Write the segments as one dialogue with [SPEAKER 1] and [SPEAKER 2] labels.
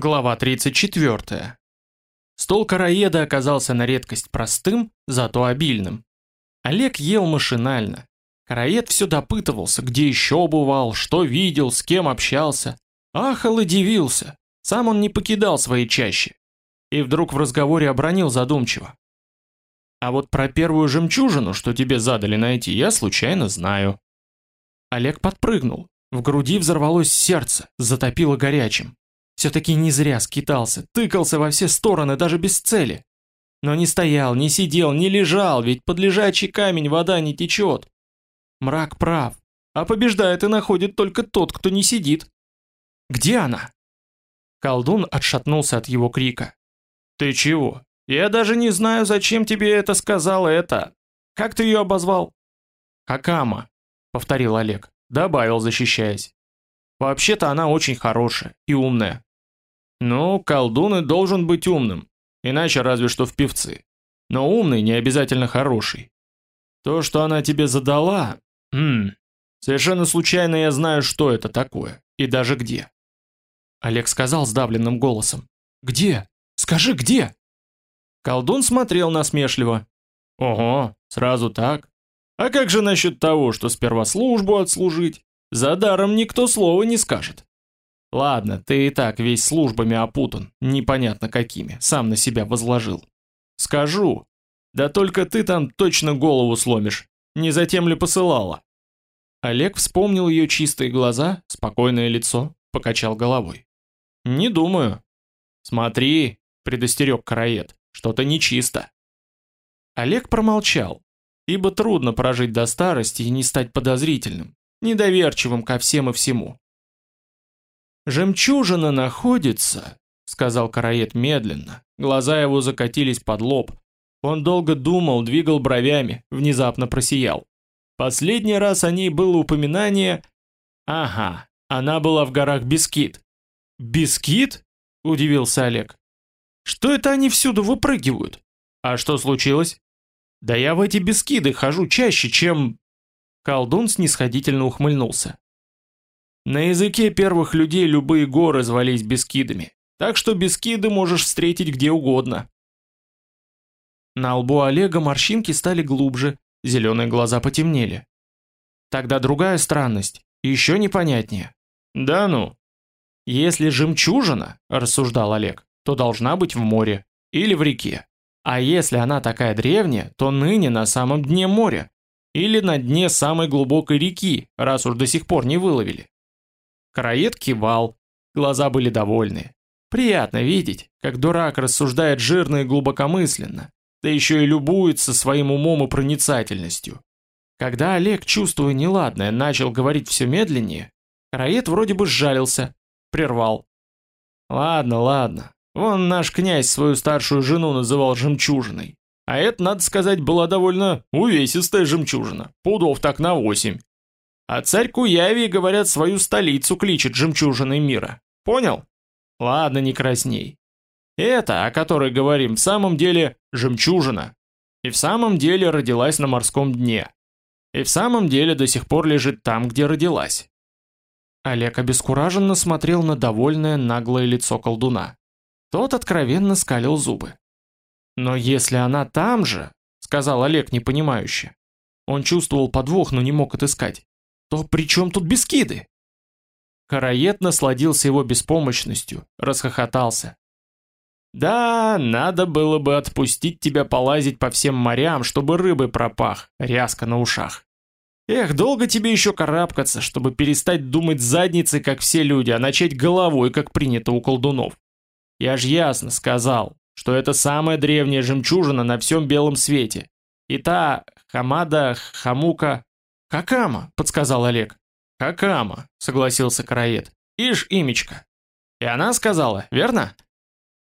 [SPEAKER 1] Глава 34. Стол караеда оказался на редкость простым, зато обильным. Олег ел машинально. Караед все допытывался, где еще бывал, что видел, с кем общался. Ахал и дивился. Сам он не покидал свои чащи. И вдруг в разговоре обронил задумчиво. А вот про первую жемчужину, что тебе задали найти, я случайно знаю. Олег подпрыгнул. В груди взорвалось сердце, затопило горячим. Все-таки не зря скитался, тыкался во все стороны даже без цели. Но не стоял, не сидел, не лежал, ведь под лежачий камень вода не течет. Мрак прав, а побеждает и находит только тот, кто не сидит. Где она? Колдун отшатнулся от его крика. Ты чего? Я даже не знаю, зачем тебе это сказал это. Как ты ее обозвал? Хакама, повторил Олег, добавил, защищаясь. Вообще-то она очень хорошая и умная. Ну, колдун и должен быть умным, иначе разве что в певцы. Но умный не обязательно хороший. То, что она тебе задала, хм, совершенно случайно я знаю, что это такое и даже где. Олег сказал сдавленным голосом: "Где? Скажи, где?" Колдун смотрел насмешливо. Ого, сразу так? А как же насчет того, что сперва службу отслужить? За даром никто слова не скажет. Ладно, ты и так весь службами опутан, непонятно какими, сам на себя возложил. Скажу. Да только ты там точно голову сломишь. Не затем ли посылала? Олег вспомнил ее чистые глаза, спокойное лицо, покачал головой. Не думаю. Смотри, предостерег караед, что-то нечисто. Олег промолчал, ибо трудно прожить до старости и не стать подозрительным, недоверчивым ко всем и всему. «Жемчужина находится», — сказал Караед медленно. Глаза его закатились под лоб. Он долго думал, двигал бровями, внезапно просиял. Последний раз о ней было упоминание... Ага, она была в горах Бескит. «Бескит?» — удивился Олег. «Что это они всюду выпрыгивают? А что случилось?» «Да я в эти Бескиды хожу чаще, чем...» Колдун снисходительно ухмыльнулся. На языке первых людей любые горы звались Бескидами, так что Бескиды можешь встретить где угодно. На лбу Олега морщинки стали глубже, зеленые глаза потемнели. Тогда другая странность, еще непонятнее. Да ну. Если жемчужина, рассуждал Олег, то должна быть в море или в реке. А если она такая древняя, то ныне на самом дне моря или на дне самой глубокой реки, раз уж до сих пор не выловили. Караед кивал, глаза были довольны. Приятно видеть, как дурак рассуждает жирно и глубокомысленно, да еще и любуется своим умом и проницательностью. Когда Олег, чувствуя неладное, начал говорить все медленнее, Караед вроде бы сжалился, прервал. Ладно, ладно. Вон наш князь свою старшую жену называл жемчужиной. А это, надо сказать, была довольно увесистая жемчужина, пудов так на восемь. А царь Куяви, говорят, свою столицу кличет жемчужиной мира. Понял? Ладно, не красней. Это, о которой говорим, в самом деле жемчужина. И в самом деле родилась на морском дне. И в самом деле до сих пор лежит там, где родилась. Олег обескураженно смотрел на довольное наглое лицо колдуна. Тот откровенно скалил зубы. «Но если она там же», — сказал Олег непонимающе. Он чувствовал подвох, но не мог отыскать то при чем тут бескиды? Караед насладился его беспомощностью, расхохотался. Да, надо было бы отпустить тебя полазить по всем морям, чтобы рыбы пропах, ряска на ушах. Эх, долго тебе еще карабкаться, чтобы перестать думать задницей, как все люди, а начать головой, как принято у колдунов. Я ж ясно сказал, что это самая древняя жемчужина на всем белом свете. И та Хамада, Хамука, «Какама», — подсказал Олег. «Какама», — согласился Караед. «Ишь, имечка». «И она сказала, верно?»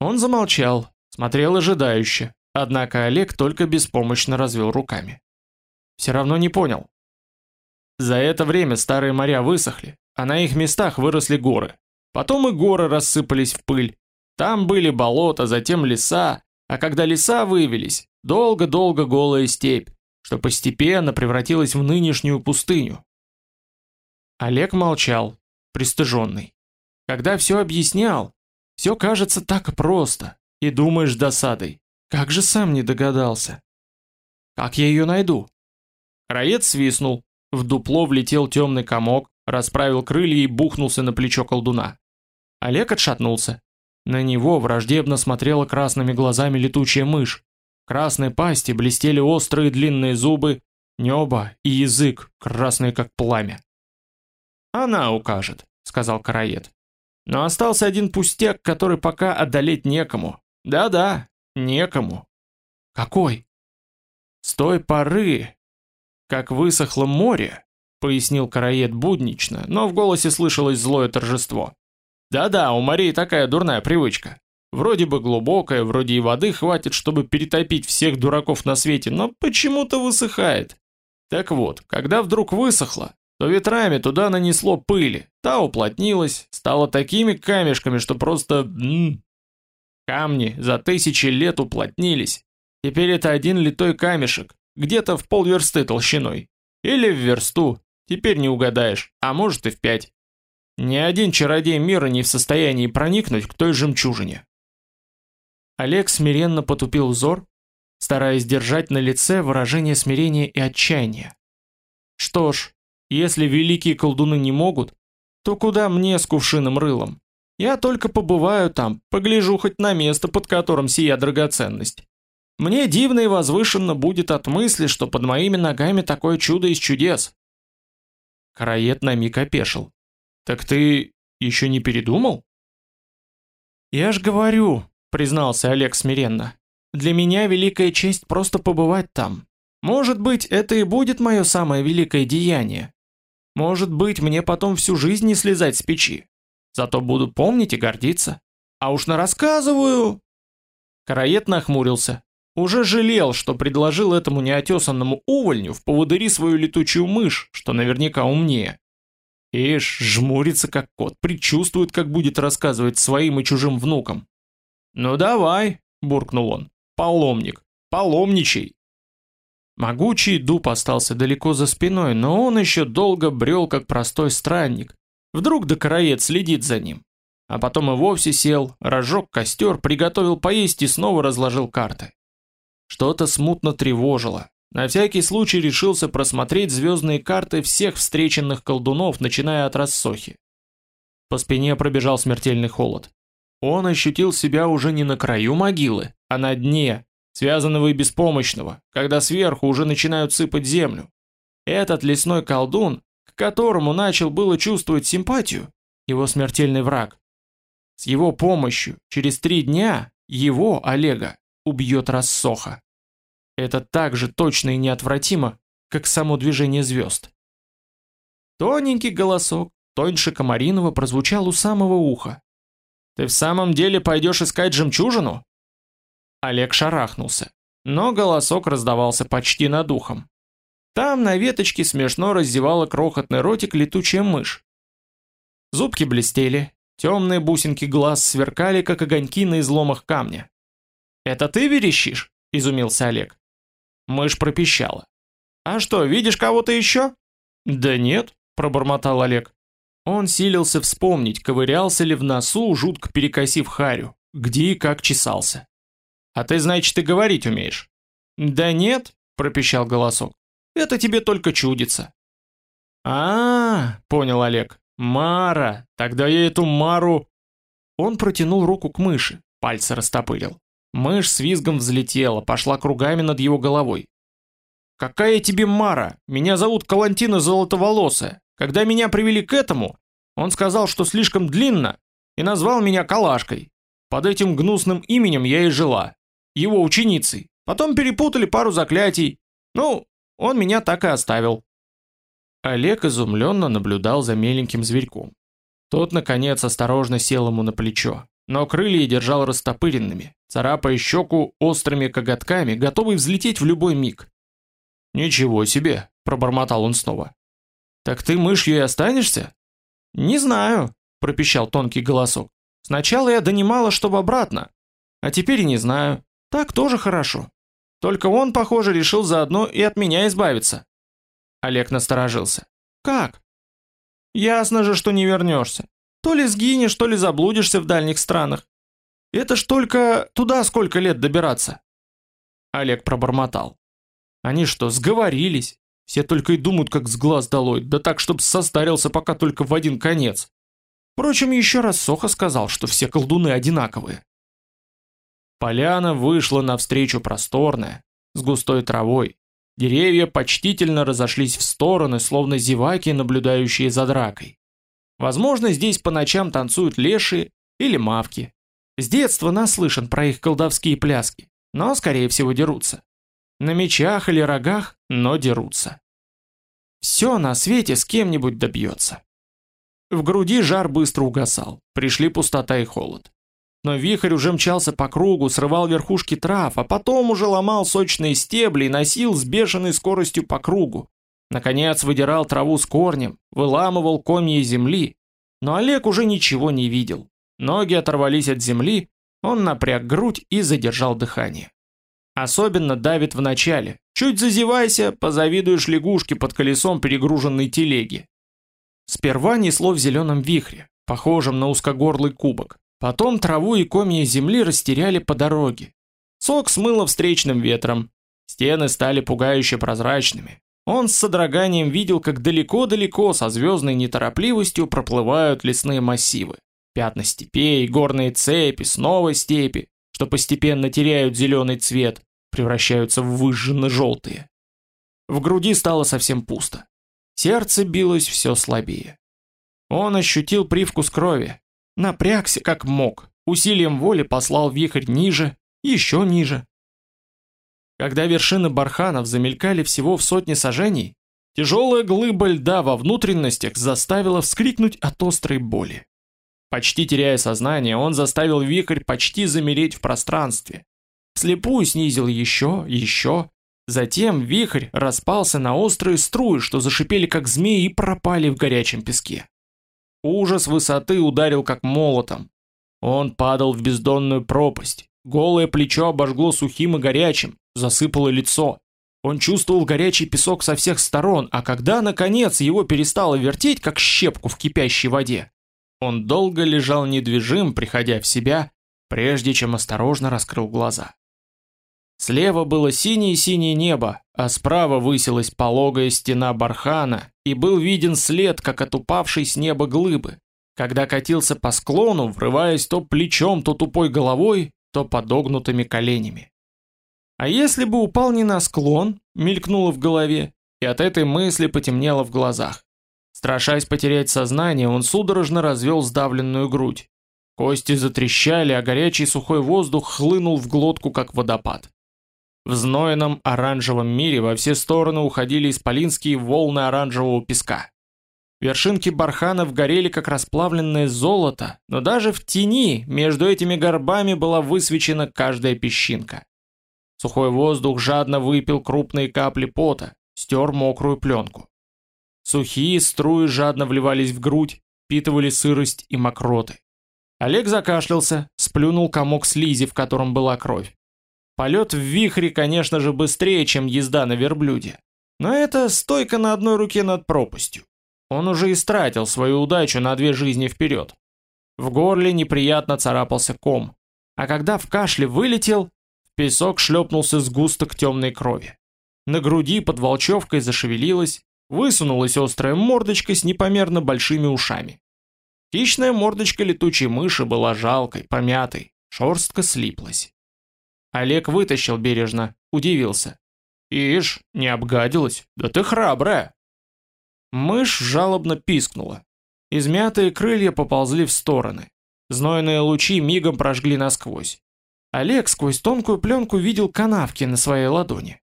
[SPEAKER 1] Он замолчал, смотрел ожидающе, однако Олег только беспомощно развел руками. Все равно не понял. За это время старые моря высохли, а на их местах выросли горы. Потом и горы рассыпались в пыль. Там были болота, затем леса, а когда леса вывелись, долго-долго голая степь что постепенно превратилась в нынешнюю пустыню. Олег молчал, пристыженный. Когда все объяснял, Все кажется так просто, и думаешь досадой. Как же сам не догадался? Как я ее найду? Краец свистнул. В дупло влетел темный комок, расправил крылья и бухнулся на плечо колдуна. Олег отшатнулся. На него враждебно смотрела красными глазами летучая мышь. Красной пасти блестели острые длинные зубы, небо и язык, красные как пламя. «Она укажет», — сказал Караед. «Но остался один пустяк, который пока одолеть некому. Да-да, некому». «Какой?» «С той поры, как высохло море», — пояснил Караед буднично, но в голосе слышалось злое торжество. «Да-да, у морей такая дурная привычка. Вроде бы глубокая, вроде и воды хватит, чтобы перетопить всех дураков на свете, но почему-то высыхает. Так вот, когда вдруг высохло, то ветрами туда нанесло пыли, та уплотнилась, стала такими камешками, что просто... М -м. Камни за тысячи лет уплотнились. Теперь это один литой камешек, где-то в полверсты толщиной. Или в версту, теперь не угадаешь, а может и в пять. Ни один чародей мира не в состоянии проникнуть к той жемчужине. Олег смиренно потупил взор, стараясь держать на лице выражение смирения и отчаяния. Что ж, если великие колдуны не могут, то куда мне с кувшином рылом? Я только побываю там, погляжу хоть на место, под которым сия драгоценность. Мне дивно и возвышенно будет от мысли, что под моими ногами такое чудо из чудес. Караед на миг опешил. Так ты еще не передумал? Я ж говорю, признался Олег смиренно. Для меня великая честь просто побывать там. Может быть, это и будет мое самое великое деяние. Может быть, мне потом всю жизнь не слезать с печи. Зато буду помнить и гордиться. А уж на рассказываю. Караед нахмурился. Уже жалел, что предложил этому неотесанному увольню в поводыри свою летучую мышь, что наверняка умнее. Ишь, жмурится как кот, предчувствует, как будет рассказывать своим и чужим внукам. «Ну давай», — буркнул он, — «паломник, паломничай». Могучий дуб остался далеко за спиной, но он еще долго брел, как простой странник. Вдруг докороед следит за ним. А потом и вовсе сел, разжег костер, приготовил поесть и снова разложил карты. Что-то смутно тревожило, на всякий случай решился просмотреть звездные карты всех встреченных колдунов, начиная от рассохи. По спине пробежал смертельный холод. Он ощутил себя уже не на краю могилы, а на дне, связанного и беспомощного, когда сверху уже начинают сыпать землю. Этот лесной колдун, к которому начал было чувствовать симпатию, его смертельный враг. С его помощью через три дня его, Олега, убьет рассоха. Это так же точно и неотвратимо, как само движение звезд. Тоненький голосок, тоньше Комаринова, прозвучал у самого уха. «Ты в самом деле пойдешь искать жемчужину?» Олег шарахнулся, но голосок раздавался почти над ухом. Там на веточке смешно раздевала крохотный ротик летучая мышь. Зубки блестели, темные бусинки глаз сверкали, как огоньки на изломах камня. «Это ты верещишь?» – изумился Олег. Мышь пропищала. «А что, видишь кого-то еще?» «Да нет», — пробормотал Олег. Он силился вспомнить, ковырялся ли в носу, жутко перекосив харю, где и как чесался. «А ты, значит, и говорить умеешь?» «Да нет», — пропищал голосок. «Это тебе только чудится». А, -а, -а понял Олег. «Мара! Тогда я эту Мару...» Он протянул руку к мыши, пальцы растопырил. Мышь с визгом взлетела, пошла кругами над его головой. «Какая тебе Мара? Меня зовут Калантина Золотоволосая. Когда меня привели к этому, он сказал, что слишком длинно, и назвал меня Калашкой. Под этим гнусным именем я и жила. Его ученицей. Потом перепутали пару заклятий. Ну, он меня так и оставил». Олег изумленно наблюдал за меленьким зверьком. Тот, наконец, осторожно сел ему на плечо но крылья держал растопыренными, царапая щеку острыми коготками, готовый взлететь в любой миг. «Ничего себе!» – пробормотал он снова. «Так ты мышью и останешься?» «Не знаю», – пропищал тонкий голосок. «Сначала я донимала, чтобы обратно, а теперь и не знаю. Так тоже хорошо. Только он, похоже, решил заодно и от меня избавиться». Олег насторожился. «Как?» «Ясно же, что не вернешься. То ли сгинешь, то ли заблудишься в дальних странах. Это ж только туда сколько лет добираться?» Олег пробормотал. «Они что, сговорились? Все только и думают, как с глаз долой, да так, чтоб состарился пока только в один конец. Впрочем, еще раз Соха сказал, что все колдуны одинаковые. Поляна вышла навстречу просторная, с густой травой. Деревья почтительно разошлись в стороны, словно зеваки, наблюдающие за дракой. Возможно, здесь по ночам танцуют леши или мавки. С детства наслышан про их колдовские пляски, но, скорее всего, дерутся. На мечах или рогах, но дерутся. Все на свете с кем-нибудь добьется. В груди жар быстро угасал, пришли пустота и холод. Но вихрь уже мчался по кругу, срывал верхушки трав, а потом уже ломал сочные стебли и носил с бешеной скоростью по кругу. Наконец выдирал траву с корнем, выламывал комья земли. Но Олег уже ничего не видел. Ноги оторвались от земли, он напряг грудь и задержал дыхание. Особенно давит в начале. Чуть зазевайся, позавидуешь лягушке под колесом перегруженной телеги. Сперва несло в зеленом вихре, похожем на узкогорлый кубок. Потом траву и комья земли растеряли по дороге. Сок смыло встречным ветром. Стены стали пугающе прозрачными. Он с содроганием видел, как далеко-далеко со звездной неторопливостью проплывают лесные массивы. Пятна степей, горные цепи, снова степи, что постепенно теряют зеленый цвет, превращаются в выжженно-желтые. В груди стало совсем пусто. Сердце билось все слабее. Он ощутил привкус крови, Напрягся как мог, усилием воли послал вихрь ниже, еще ниже. Когда вершины барханов замелькали всего в сотне сажений, тяжелая глыба льда во внутренностях заставила вскрикнуть от острой боли. Почти теряя сознание, он заставил вихрь почти замереть в пространстве. Слепую снизил еще, еще. Затем вихрь распался на острые струи, что зашипели как змеи и пропали в горячем песке. Ужас высоты ударил как молотом. Он падал в бездонную пропасть. Голое плечо обожгло сухим и горячим, засыпало лицо. Он чувствовал горячий песок со всех сторон, а когда, наконец, его перестало вертеть, как щепку в кипящей воде, он долго лежал недвижим, приходя в себя, прежде чем осторожно раскрыл глаза. Слева было синее-синее небо, а справа высилась пологая стена бархана, и был виден след, как от упавшей с неба глыбы, когда катился по склону, врываясь то плечом, то тупой головой, то подогнутыми коленями. А если бы упал не на склон, мелькнуло в голове, и от этой мысли потемнело в глазах. Страшась потерять сознание, он судорожно развел сдавленную грудь. Кости затрещали, а горячий сухой воздух хлынул в глотку, как водопад. В знойном оранжевом мире во все стороны уходили исполинские волны оранжевого песка. Вершинки барханов горели как расплавленное золото, но даже в тени между этими горбами была высвечена каждая песчинка. Сухой воздух жадно выпил крупные капли пота, стер мокрую пленку. Сухие струи жадно вливались в грудь, впитывали сырость и мокроты. Олег закашлялся, сплюнул комок слизи, в котором была кровь. Полет в вихре, конечно же, быстрее, чем езда на верблюде. Но это стойка на одной руке над пропастью. Он уже истратил свою удачу на две жизни вперед. В горле неприятно царапался ком. А когда в кашле вылетел, в песок шлепнулся сгусток темной крови. На груди под волчевкой зашевелилась, высунулась острая мордочка с непомерно большими ушами. Хищная мордочка летучей мыши была жалкой, помятой, шерстка слиплась. Олег вытащил бережно, удивился. «Ишь, не обгадилась? Да ты храбрая!» Мышь жалобно пискнула. Измятые крылья поползли в стороны. Знойные лучи мигом прожгли насквозь. Олег сквозь тонкую пленку видел канавки на своей ладони.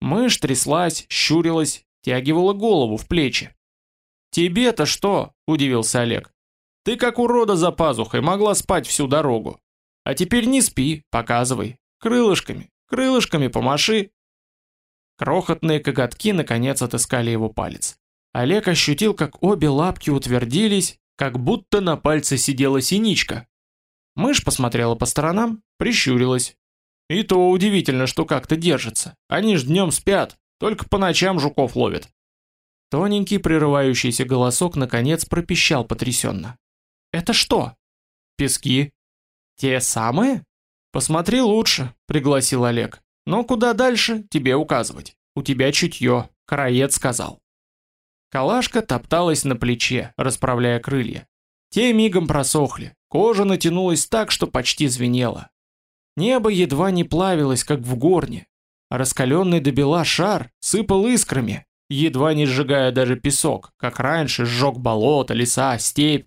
[SPEAKER 1] Мышь тряслась, щурилась, тягивала голову в плечи. «Тебе-то что?» – удивился Олег. «Ты как урода за пазухой могла спать всю дорогу. А теперь не спи, показывай, Крылышками, крылышками помаши. Крохотные коготки наконец отыскали его палец. Олег ощутил, как обе лапки утвердились, как будто на пальце сидела синичка. Мышь посмотрела по сторонам, прищурилась. И то удивительно, что как-то держится. Они ж днем спят, только по ночам жуков ловят. Тоненький прерывающийся голосок наконец пропищал потрясенно. «Это что?» «Пески». Те самые? Посмотри лучше, пригласил Олег. Но куда дальше, тебе указывать. У тебя чутье, Караед сказал. Калашка топталась на плече, расправляя крылья. Те мигом просохли, кожа натянулась так, что почти звенела. Небо едва не плавилось, как в горне, а раскаленный до бела шар сыпал искрами, едва не сжигая даже песок, как раньше сжег болото, леса, степь.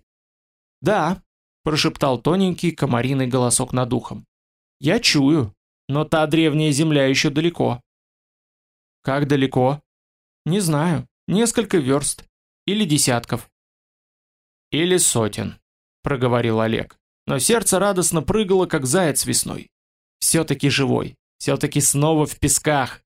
[SPEAKER 1] «Да», — прошептал тоненький комариный голосок над ухом, — «я чую, но та древняя земля еще далеко». «Как далеко?» «Не знаю, несколько верст. Или десятков». «Или сотен», — проговорил Олег, но сердце радостно прыгало, как заяц весной. «Все-таки живой, все-таки снова в песках,